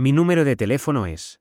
Mi número de teléfono es